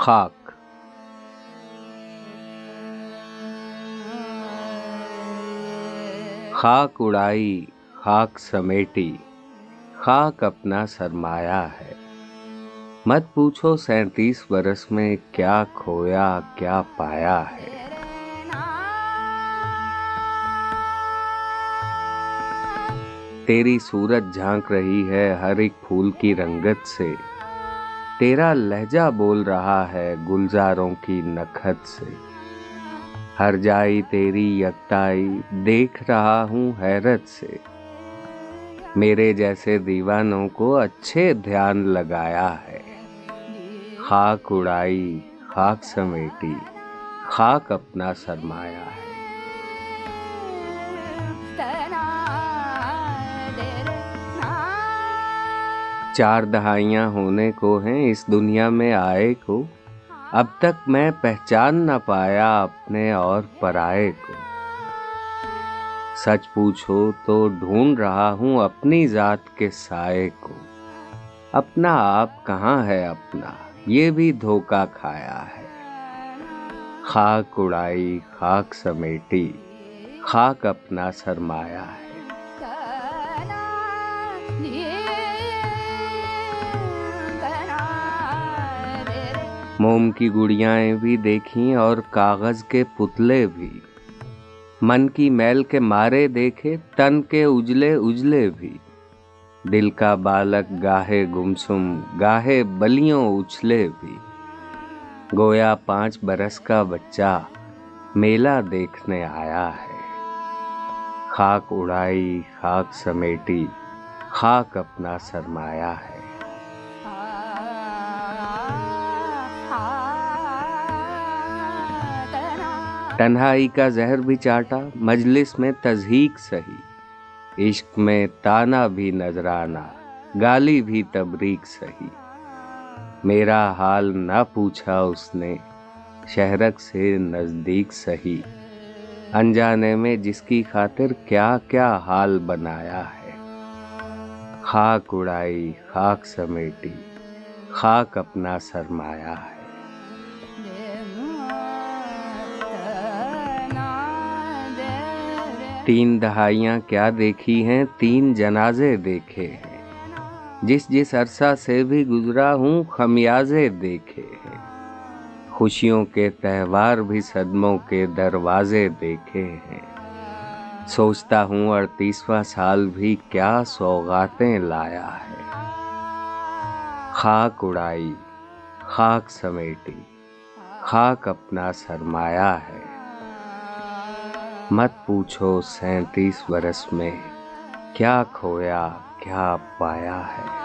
خاک۔ خاک اڑائی، خاک سمیٹی، خاک اپنا سرمایہ ہے۔ مت پوچھو سینتیس برس میں کیا کھویا، کیا پایا ہے۔ تیری صورت جھانک رہی ہے ہر ایک پھول کی رنگت سے۔ تیرا لہجہ بول رہا ہے گلزاروں کی نکھت سے۔ ہر جائی تیری یکتائی دیکھ رہا ہوں حیرت سے۔ میرے جیسے دیوانوں کو اچھے دھیان لگایا ہے۔ خاک اڑائی، خاک سمیٹی، خاک اپنا سرمایا ہے۔ چار دہائیاں ہونے کو ہیں، اس دنیا میں آئے کو۔ اب تک میں پہچان نہ پایا اپنے اور پرائے کو۔ سچ پوچھو تو ڈھونڈ رہا ہوں اپنی ذات کے سائے کو۔ اپنا آپ کہاں ہے اپنا؟ یہ بھی دھوکا کھایا ہے۔ خاک اڑائی، خاک سمیٹی، خاک اپنا سرمایا ہے۔ موم کی گڑیاں بھی دیکھیں اور کاغذ کے پتلے بھی۔ من کی میل کے مارے دیکھے تن کے اجلے اجلے بھی۔ دل کا بالک گاہے گمسم، گاہے بلیوں اچھلے بھی۔ گویا پانچ برس کا بچہ میلہ دیکھنے آیا ہے۔ خاک اڑائی، خاک سمیٹی، خاک اپنا سرمایا ہے۔ تنہائی کا زہر بھی چاٹا، مجلس میں تزہیق سہی۔ عشق میں تانا بھی نظرانہ گالی بھی تبریک سہی۔ میرا حال نہ پوچھا اس نے، شہرک سے نزدیک سہی۔ انجانے میں جس کی خاطر کیا کیا حال بنایا ہے۔ خاک اڑائی، خاک سمیٹی، خاک اپنا سرمایا ہے۔ تین دہائیاں کیا دیکھی ہیں؟ تین جنازے دیکھے ہیں۔ جس جس عرصہ سے بھی گزرا ہوں، خمیازے دیکھے ہیں۔ خوشیوں کے تہوار بھی صدموں کے دروازے دیکھے ہیں۔ سوچتا ہوں اڑتیسواں سال بھی کیا سوغاتیں لایا ہے۔ خاک اڑائی، خاک سمیٹی، خاک اپنا سرمایہ ہے۔ مت پوچھو سینتیس برس میں کیا کھویا کیا پایا ہے۔